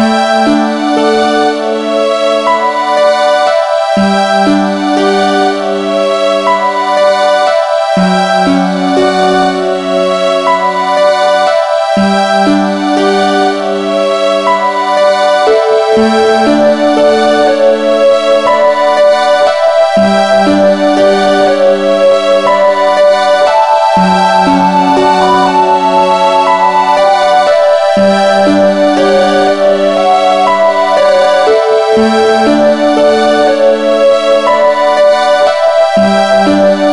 Música Música